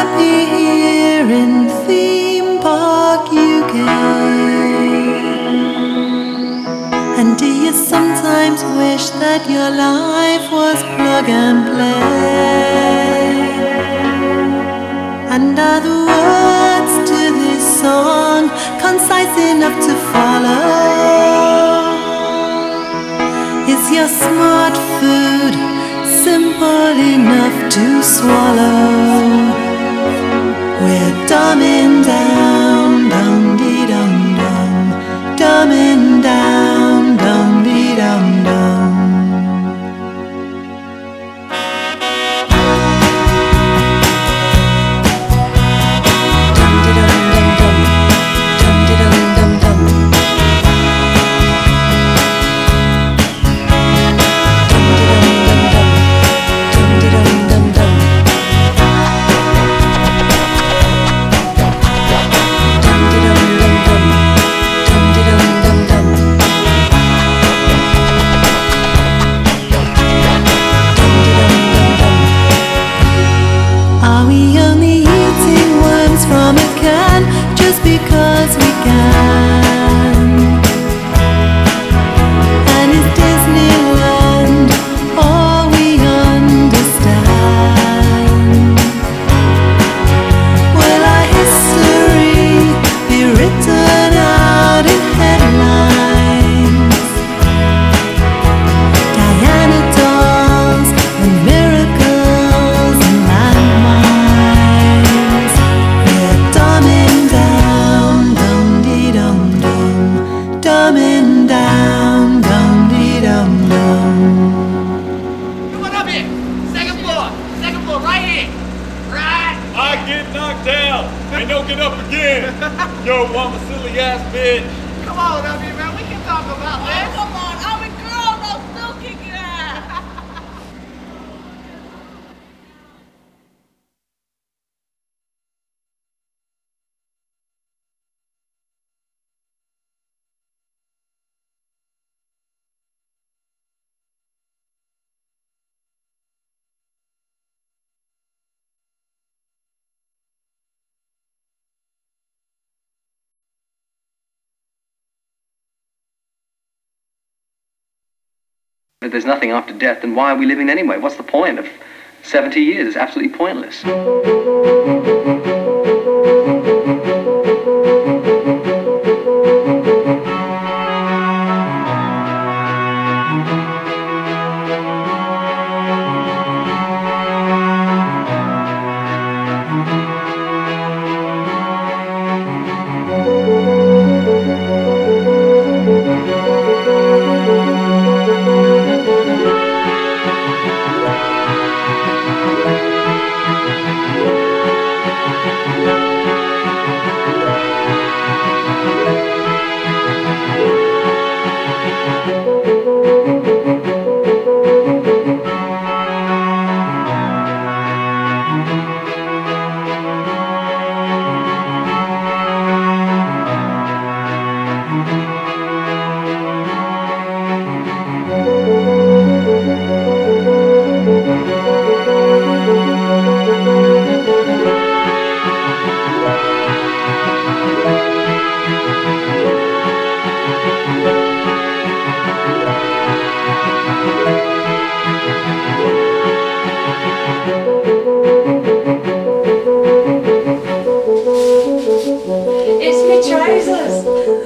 happy here in Theme Park UK. And do you sometimes wish that your life was plug and play? And are the words to this song concise enough to follow? Is your smart food simple enough to swallow? storming down. Right. I get knocked down and don't get up again. Yo, I'm a silly ass bitch. Come on, W, man. If there's nothing after death, then why are we living anyway? What's the point of 70 years? It's absolutely pointless.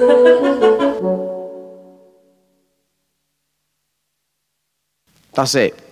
That's it.